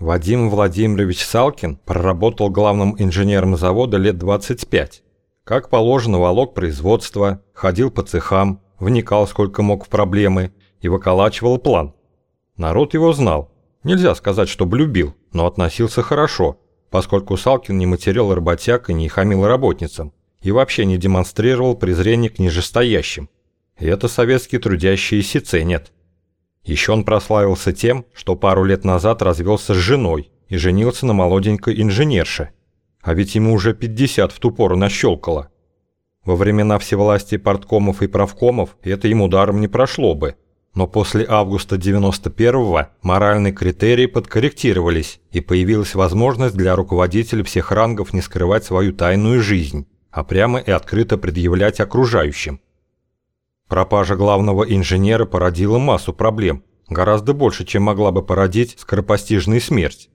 Вадим Владимирович Салкин проработал главным инженером завода лет 25. Как положено, волок производства, ходил по цехам, вникал сколько мог в проблемы и выколачивал план. Народ его знал. Нельзя сказать, что любил, но относился хорошо, поскольку Салкин не материл работяг и не хамил работницам, и вообще не демонстрировал презрение к нижестоящим. И это советские трудящиеся ценят. Еще он прославился тем, что пару лет назад развелся с женой и женился на молоденькой инженерше. А ведь ему уже 50 в ту пору нащелкало. Во времена всевластия порткомов и правкомов это ему даром не прошло бы. Но после августа 91-го моральные критерии подкорректировались, и появилась возможность для руководителей всех рангов не скрывать свою тайную жизнь, а прямо и открыто предъявлять окружающим. Пропажа главного инженера породила массу проблем, гораздо больше, чем могла бы породить скоропостижная смерть.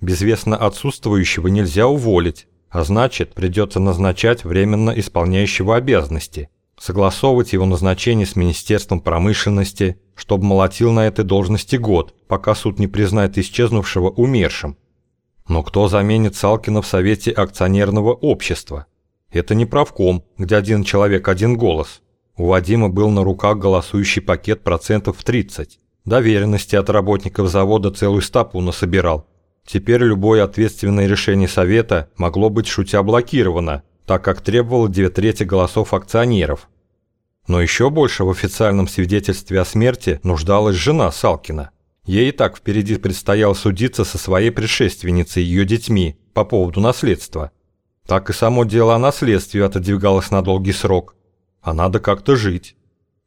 Безвестно отсутствующего нельзя уволить, а значит, придется назначать временно исполняющего обязанности, согласовывать его назначение с Министерством промышленности, чтобы молотил на этой должности год, пока суд не признает исчезнувшего умершим. Но кто заменит Салкина в Совете акционерного общества? Это не правком, где один человек – один голос – у Вадима был на руках голосующий пакет процентов 30. Доверенности от работников завода целую стапу насобирал. Теперь любое ответственное решение совета могло быть шутя блокировано, так как требовало две трети голосов акционеров. Но еще больше в официальном свидетельстве о смерти нуждалась жена Салкина. Ей и так впереди предстояло судиться со своей предшественницей и ее детьми по поводу наследства. Так и само дело о наследстве отодвигалось на долгий срок а надо как-то жить.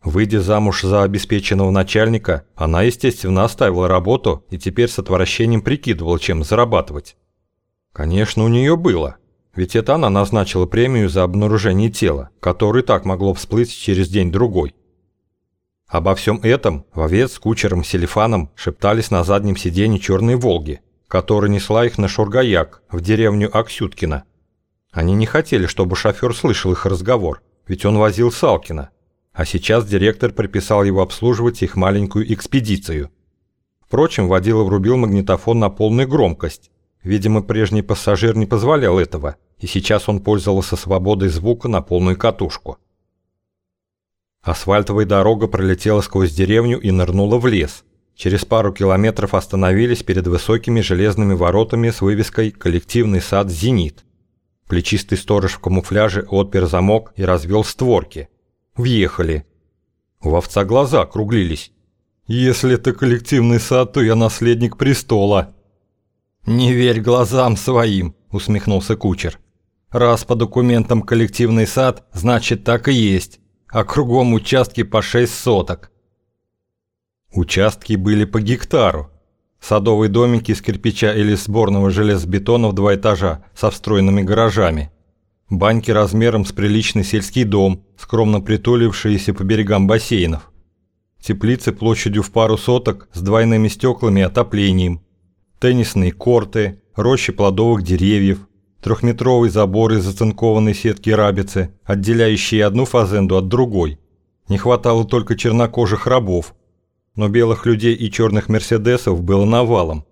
Выйдя замуж за обеспеченного начальника, она, естественно, оставила работу и теперь с отвращением прикидывала, чем зарабатывать. Конечно, у нее было, ведь это она назначила премию за обнаружение тела, которое так могло всплыть через день-другой. Обо всем этом вовец с кучером Селифаном шептались на заднем сиденье черной «Волги», которая несла их на Шургаяк, в деревню Аксюткина. Они не хотели, чтобы шофер слышал их разговор – ведь он возил Салкина, а сейчас директор приписал его обслуживать их маленькую экспедицию. Впрочем, водила врубил магнитофон на полную громкость. Видимо, прежний пассажир не позволял этого, и сейчас он пользовался свободой звука на полную катушку. Асфальтовая дорога пролетела сквозь деревню и нырнула в лес. Через пару километров остановились перед высокими железными воротами с вывеской «Коллективный сад «Зенит». Плечистый сторож в камуфляже отпер замок и развел створки. Въехали. У овца глаза округлились. «Если это коллективный сад, то я наследник престола». «Не верь глазам своим», — усмехнулся кучер. «Раз по документам коллективный сад, значит так и есть, а кругом участки по шесть соток». Участки были по гектару, Садовые домики из кирпича или сборного железобетона в два этажа со встроенными гаражами. Баньки размером с приличный сельский дом, скромно притулившиеся по берегам бассейнов. Теплицы площадью в пару соток с двойными стеклами и отоплением. Теннисные корты, рощи плодовых деревьев, трехметровый забор из зацинкованной сетки рабицы, отделяющие одну фазенду от другой. Не хватало только чернокожих рабов, но белых людей и черных мерседесов было навалом.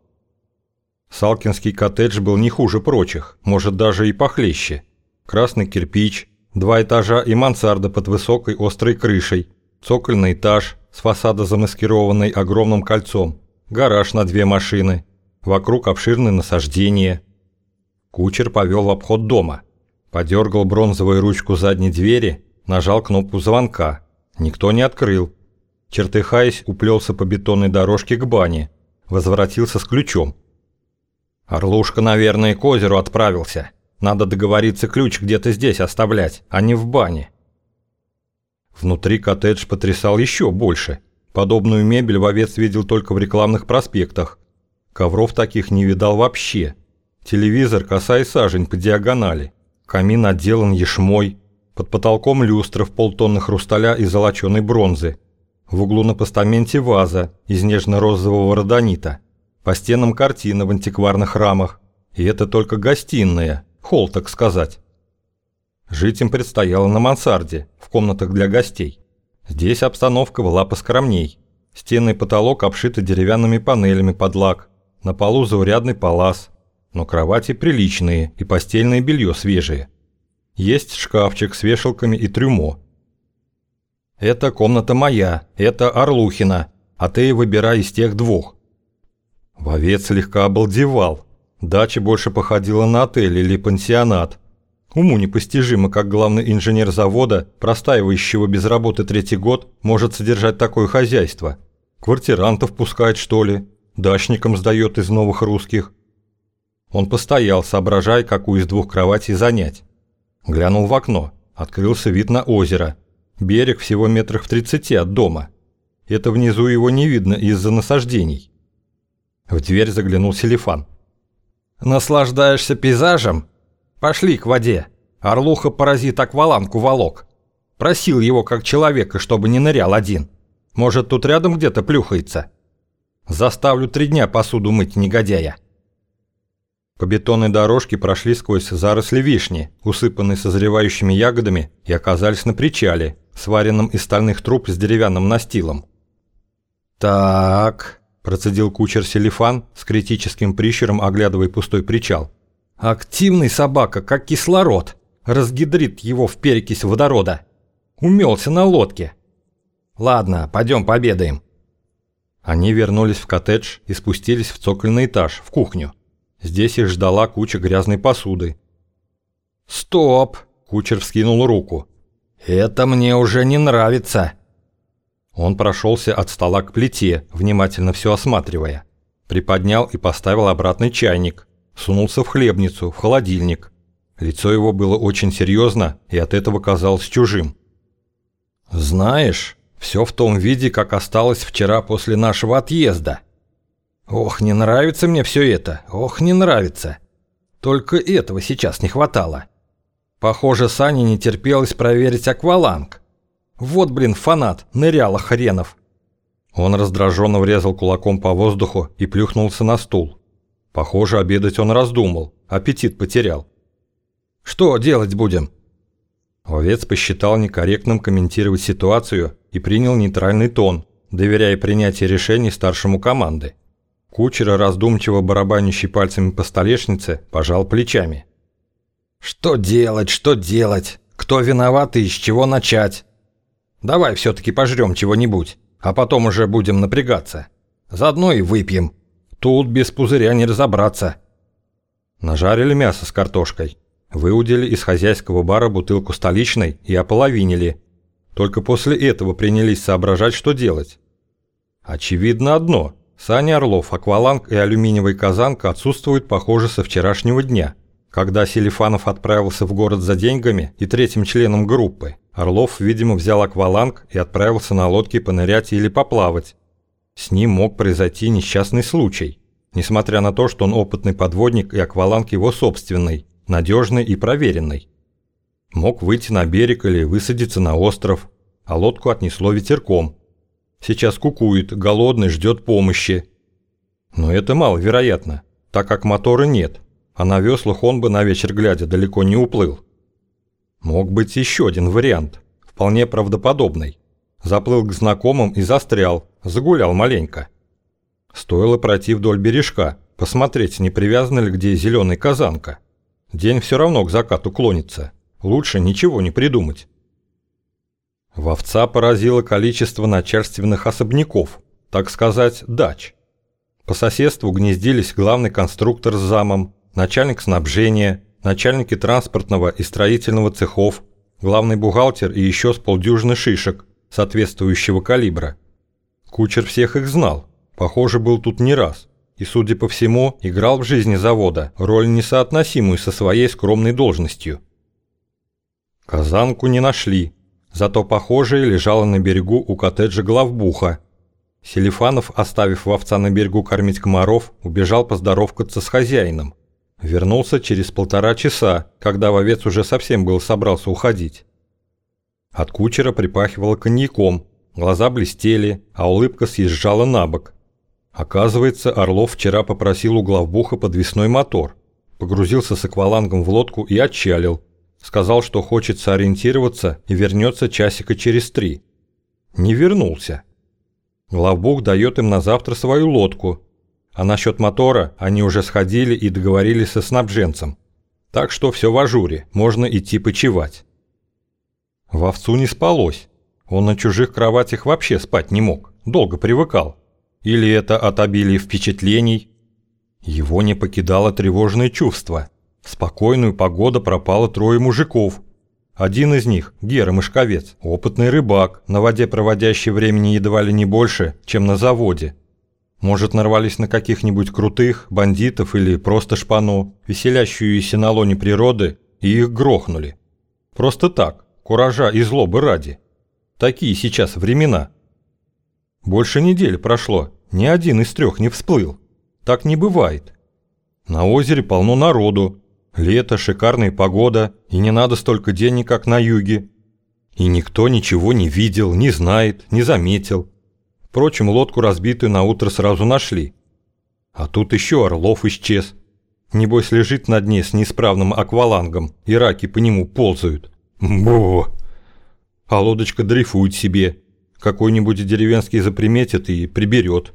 Салкинский коттедж был не хуже прочих, может даже и похлеще. Красный кирпич, два этажа и мансарда под высокой острой крышей, цокольный этаж с фасада замаскированный огромным кольцом, гараж на две машины, вокруг обширные насаждения. Кучер повел в обход дома, подергал бронзовую ручку задней двери, нажал кнопку звонка. Никто не открыл. Чертыхаясь, уплелся по бетонной дорожке к бане. Возвратился с ключом. «Орлушка, наверное, к озеру отправился. Надо договориться ключ где-то здесь оставлять, а не в бане». Внутри коттедж потрясал еще больше. Подобную мебель вовец видел только в рекламных проспектах. Ковров таких не видал вообще. Телевизор коса сажень по диагонали. Камин отделан ешмой. Под потолком люстра в полтонны хрусталя и золоченой бронзы. В углу на постаменте ваза из нежно-розового родонита. По стенам картина в антикварных рамах. И это только гостиная, холл, так сказать. Жить им предстояло на мансарде, в комнатах для гостей. Здесь обстановка была поскромней. Стены и потолок обшиты деревянными панелями под лак. на полу заурядный палас, но кровати приличные и постельное белье свежее. Есть шкафчик с вешалками и трюмо. «Это комната моя, это Орлухина, а ты выбирай из тех двух». Вовец слегка обалдевал. Дача больше походила на отель или пансионат. Уму непостижимо, как главный инженер завода, простаивающего без работы третий год, может содержать такое хозяйство. Квартирантов пускает, что ли? Дачникам сдает из новых русских. Он постоял, соображая, какую из двух кроватей занять. Глянул в окно. Открылся вид на озеро. Берег всего метрах в тридцати от дома. Это внизу его не видно из-за насаждений. В дверь заглянул Селифан. «Наслаждаешься пейзажем? Пошли к воде. Орлуха-паразит акваланку волок. Просил его как человека, чтобы не нырял один. Может, тут рядом где-то плюхается. Заставлю три дня посуду мыть негодяя». По бетонной дорожке прошли сквозь заросли вишни, усыпанные созревающими ягодами, и оказались на причале, сваренном из стальных труб с деревянным настилом. «Так», – процедил кучер Селифан, с критическим прищуром оглядывая пустой причал. «Активный собака, как кислород, разгидрит его в перекись водорода. Умелся на лодке. Ладно, пойдем пообедаем». Они вернулись в коттедж и спустились в цокольный этаж, в кухню. Здесь их ждала куча грязной посуды. «Стоп!» – кучер вскинул руку. «Это мне уже не нравится!» Он прошелся от стола к плите, внимательно все осматривая. Приподнял и поставил обратный чайник. Сунулся в хлебницу, в холодильник. Лицо его было очень серьезно и от этого казалось чужим. «Знаешь, все в том виде, как осталось вчера после нашего отъезда», Ох, не нравится мне все это, ох, не нравится. Только этого сейчас не хватало. Похоже, Сане не терпелось проверить акваланг. Вот, блин, фанат, ныряла хренов. Он раздраженно врезал кулаком по воздуху и плюхнулся на стул. Похоже, обедать он раздумал, аппетит потерял. «Что делать будем?» Овец посчитал некорректным комментировать ситуацию и принял нейтральный тон, доверяя принятие решений старшему команды. Кучера, раздумчиво барабанящий пальцами по столешнице, пожал плечами. «Что делать, что делать? Кто виноват и с чего начать? Давай все-таки пожрем чего-нибудь, а потом уже будем напрягаться. Заодно и выпьем. Тут без пузыря не разобраться». Нажарили мясо с картошкой. Выудили из хозяйского бара бутылку столичной и ополовинили. Только после этого принялись соображать, что делать. Очевидно одно – Саня Орлов, акваланг и алюминиевая казанка отсутствуют, похоже, со вчерашнего дня, когда Селифанов отправился в город за деньгами и третьим членом группы. Орлов, видимо, взял акваланг и отправился на лодке понырять или поплавать. С ним мог произойти несчастный случай, несмотря на то, что он опытный подводник и акваланг его собственный, надежный и проверенный. Мог выйти на берег или высадиться на остров, а лодку отнесло ветерком – Сейчас кукует, голодный, ждет помощи. Но это маловероятно, так как мотора нет, а на веслах он бы на вечер глядя далеко не уплыл. Мог быть еще один вариант, вполне правдоподобный. Заплыл к знакомым и застрял, загулял маленько. Стоило пройти вдоль бережка, посмотреть, не привязана ли где зеленая казанка. День все равно к закату клонится, лучше ничего не придумать. Вовца поразило количество начальственных особняков, так сказать, дач. По соседству гнездились главный конструктор с замом, начальник снабжения, начальники транспортного и строительного цехов, главный бухгалтер и еще с полдюжины шишек соответствующего калибра. Кучер всех их знал, похоже, был тут не раз, и, судя по всему, играл в жизни завода роль несоотносимую со своей скромной должностью. Казанку не нашли, Зато похожее лежало на берегу у коттеджа главбуха. Селифанов, оставив вовца на берегу кормить комаров, убежал поздоровкаться с хозяином. Вернулся через полтора часа, когда вовец уже совсем был собрался уходить. От кучера припахивало коньяком, глаза блестели, а улыбка съезжала на бок. Оказывается, Орлов вчера попросил у главбуха подвесной мотор, погрузился с аквалангом в лодку и отчалил, Сказал, что хочет сориентироваться и вернется часика через три. Не вернулся. Главбух дает им на завтра свою лодку. А насчет мотора они уже сходили и договорились со снабженцем. Так что все в ажуре, можно идти почевать. Вовцу не спалось. Он на чужих кроватях вообще спать не мог, долго привыкал. Или это от обилия впечатлений? Его не покидало тревожное чувство. В спокойную погоду пропало трое мужиков. Один из них, Гера Мышковец, опытный рыбак, на воде проводящий времени едва ли не больше, чем на заводе. Может, нарвались на каких-нибудь крутых, бандитов или просто шпану, веселящуюся на лоне природы, и их грохнули. Просто так, куража и злобы ради. Такие сейчас времена. Больше недели прошло, ни один из трех не всплыл. Так не бывает. На озере полно народу. Лето, шикарная погода, и не надо столько денег, как на юге. И никто ничего не видел, не знает, не заметил. Впрочем, лодку разбитую на утро сразу нашли. А тут еще Орлов исчез. Небось лежит на дне с неисправным аквалангом, и раки по нему ползают. Бо! А лодочка дрейфует себе. Какой-нибудь деревенский заприметит и приберет.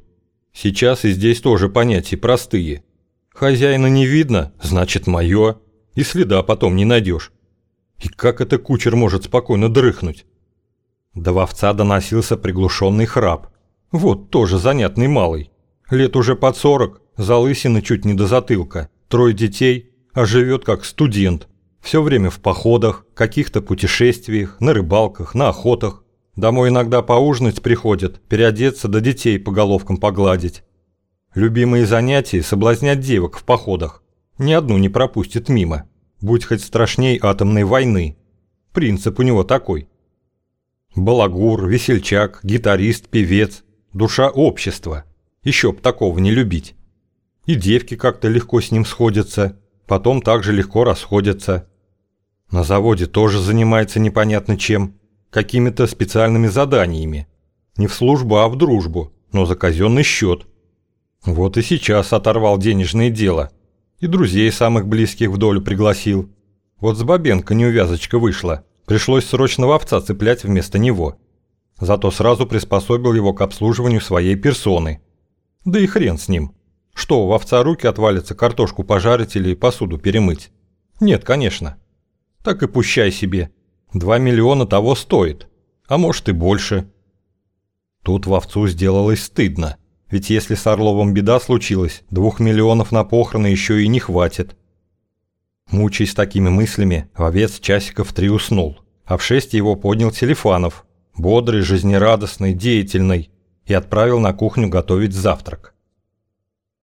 Сейчас и здесь тоже понятия простые. Хозяина не видно, значит мое. И следа потом не найдешь. И как это кучер может спокойно дрыхнуть? До вовца доносился приглушенный храп. Вот тоже занятный малый. Лет уже под сорок, залысины чуть не до затылка, трое детей, а живет как студент. Все время в походах, каких-то путешествиях, на рыбалках, на охотах. Домой иногда поужинать приходят, переодеться да детей по головкам погладить. Любимые занятия – соблазнять девок в походах. Ни одну не пропустит мимо. Будь хоть страшней атомной войны. Принцип у него такой. Балагур, весельчак, гитарист, певец душа общества. Еще б такого не любить. И девки как-то легко с ним сходятся, потом также легко расходятся. На заводе тоже занимается непонятно чем, какими-то специальными заданиями. Не в службу, а в дружбу, но за казенный счет. Вот и сейчас оторвал денежное дело. И друзей самых близких в долю пригласил. Вот с Бабенко неувязочка вышла. Пришлось срочно овца цеплять вместо него. Зато сразу приспособил его к обслуживанию своей персоны. Да и хрен с ним. Что, у овца руки отвалится картошку пожарить или посуду перемыть? Нет, конечно. Так и пущай себе. Два миллиона того стоит. А может и больше. Тут вовцу сделалось стыдно. Ведь если с Орловым беда случилась, двух миллионов на похороны еще и не хватит. Мучаясь такими мыслями, вовец часиков три уснул, а в шесть его поднял Телефанов, бодрый, жизнерадостный, деятельный, и отправил на кухню готовить завтрак.